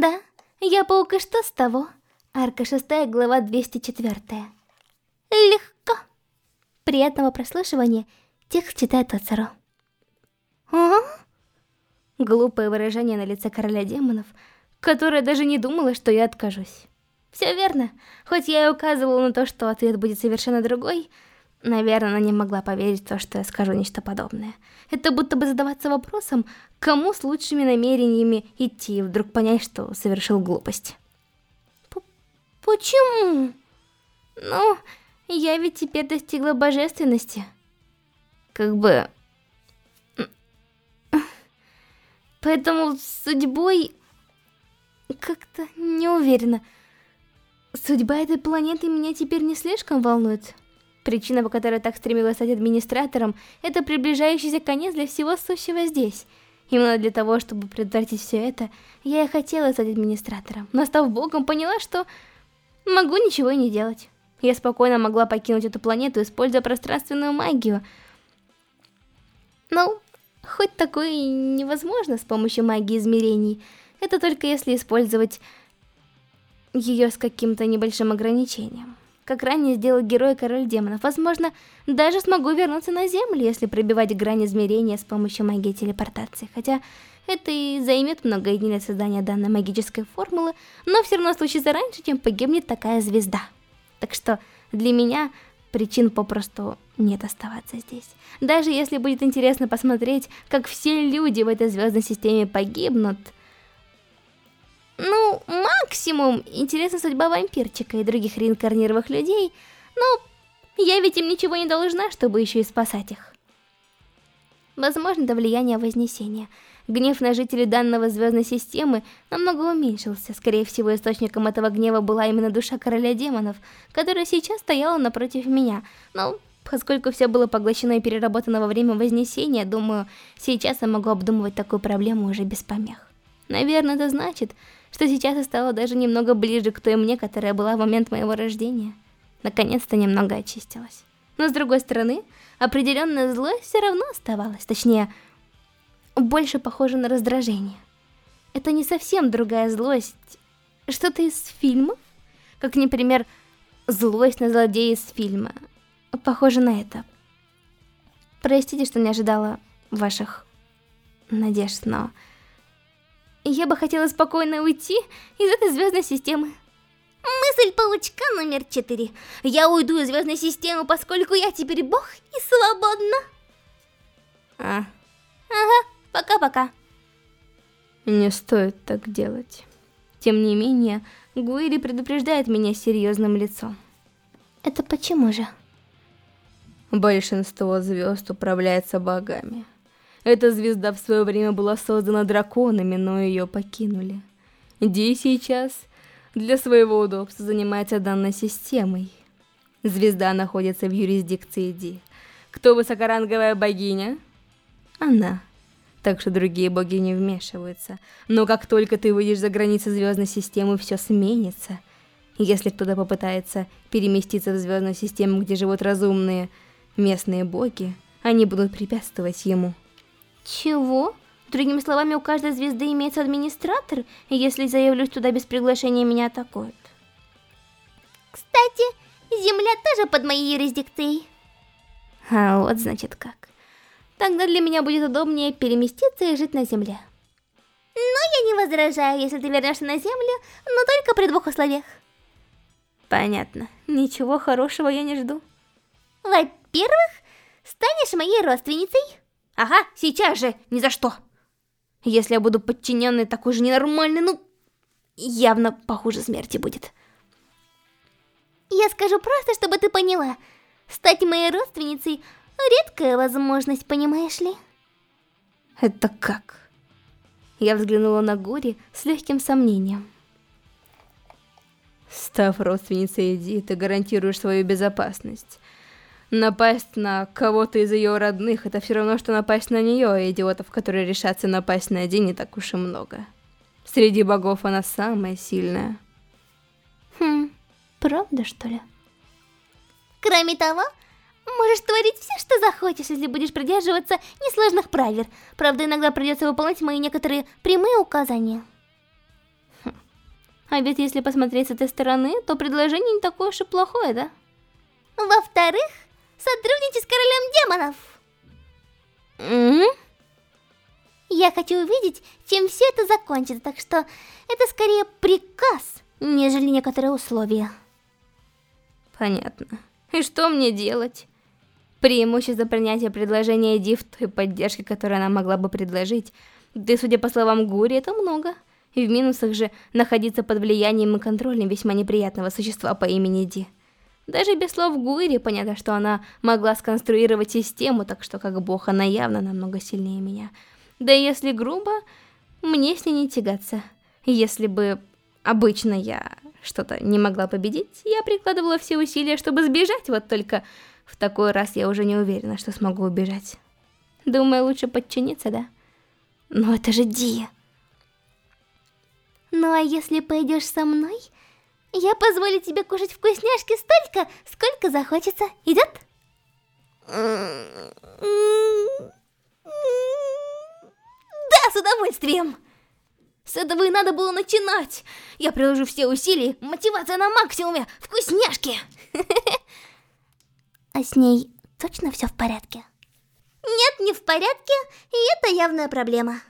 Да, я паук, и что с того? Арка 6, глава 204. Легко. Приятного прослушивания. Текст читает Оцару. А? Глупое выражение на лице короля демонов, которая даже не думала, что я откажусь. Все верно. Хоть я и указывала на то, что ответ будет совершенно другой, наверное, она не могла поверить в то, что я скажу нечто подобное. Это будто бы задаваться вопросом, кому с лучшими намерениями идти, и вдруг понять, что совершил глупость. П Почему? Ну, я ведь теперь достигла божественности. Как бы... Поэтому судьбой... Как-то не уверена. Судьба этой планеты меня теперь не слишком волнует. Причина, по которой так стремилась стать администратором, это приближающийся конец для всего сущего здесь. Именно для того, чтобы предотвратить все это, я и хотела стать администратором. Но став богом, поняла, что могу ничего и не делать. Я спокойно могла покинуть эту планету, используя пространственную магию. Ну, хоть такое и невозможно с помощью магии измерений. Это только если использовать ее с каким-то небольшим ограничением. Как ранее сделал герой Король Демонов. Возможно, даже смогу вернуться на Землю, если пробивать грань измерения с помощью магии телепортации. Хотя это и займет много для создания данной магической формулы, но все равно случится раньше, чем погибнет такая звезда. Так что для меня причин попросту нет оставаться здесь. Даже если будет интересно посмотреть, как все люди в этой звездной системе погибнут, ну, максимум интересна судьба вампирчика и других реинкарнированных людей, но я ведь им ничего не должна, чтобы еще и спасать их. Возможно, до влияния Вознесения. Гнев на жителей данного звездной системы намного уменьшился. Скорее всего, источником этого гнева была именно душа короля демонов, которая сейчас стояла напротив меня. Но поскольку все было поглощено и переработано во время Вознесения, думаю, сейчас я могу обдумывать такую проблему уже без помех. Наверное, это значит, что сейчас я стала даже немного ближе к той мне, которая была в момент моего рождения. Наконец-то немного очистилась. Но с другой стороны, определенная злость все равно оставалась, точнее, больше похоже на раздражение. Это не совсем другая злость, что-то из фильмов, как, например, злость на злодея из фильма. Похоже на это. Простите, что не ожидала ваших надежд, но... Я бы хотела спокойно уйти из этой звездной системы. Мысль паучка номер четыре. Я уйду из звездной системы, поскольку я теперь бог и свободна. А. Ага, пока-пока. Не стоит так делать. Тем не менее, Гуири предупреждает меня серьезным лицом. Это почему же? Большинство звезд управляется богами. Эта звезда в свое время была создана драконами, но ее покинули. Ди сейчас для своего удобства занимается данной системой. Звезда находится в юрисдикции Ди. Кто высокоранговая богиня? Она. Так что другие боги не вмешиваются. Но как только ты выйдешь за границы звездной системы, все сменится. Если кто-то попытается переместиться в звездную систему, где живут разумные местные боги, они будут препятствовать ему. Чего? Другими словами, у каждой звезды имеется администратор, и если заявлюсь туда без приглашения, меня атакуют. Кстати, Земля тоже под моей юрисдикцией. А вот значит как. Тогда для меня будет удобнее переместиться и жить на Земле. Но я не возражаю, если ты вернешься на Землю, но только при двух условиях. Понятно. Ничего хорошего я не жду. Во-первых, станешь моей родственницей. Ага, сейчас же, ни за что. Если я буду подчиненной такой же ненормальной, ну, явно похуже смерти будет. Я скажу просто, чтобы ты поняла. Стать моей родственницей — редкая возможность, понимаешь ли? Это как? Я взглянула на Гори с легким сомнением. Став родственницей Эди, ты гарантируешь свою безопасность. Напасть на кого-то из ее родных, это все равно, что напасть на нее, а идиотов, которые решатся напасть на один, не так уж и много. Среди богов она самая сильная. Хм, правда что ли? Кроме того, можешь творить все, что захочешь, если будешь придерживаться несложных правил. Правда, иногда придется выполнять мои некоторые прямые указания. Хм. А ведь если посмотреть с этой стороны, то предложение не такое уж и плохое, да? Во-вторых, демонов. Mm -hmm. Я хочу увидеть, чем все это закончится, так что это скорее приказ, нежели некоторые условия. Понятно. И что мне делать? Преимущество принятия предложения Ди в той поддержке, которую она могла бы предложить, да судя по словам Гури, это много. И в минусах же находиться под влиянием и контролем весьма неприятного существа по имени Ди. Даже без слов Гури понятно, что она могла сконструировать систему, так что как бог она явно намного сильнее меня. Да и если грубо, мне с ней не тягаться. Если бы обычно я что-то не могла победить, я прикладывала все усилия, чтобы сбежать, вот только в такой раз я уже не уверена, что смогу убежать. Думаю, лучше подчиниться, да? Но это же Ди. Ну а если пойдешь со мной, я позволю тебе кушать вкусняшки столько, сколько захочется. Идет? Да, с удовольствием. С этого и надо было начинать. Я приложу все усилия, мотивация на максимуме, вкусняшки. А с ней точно все в порядке? Нет, не в порядке, и это явная проблема.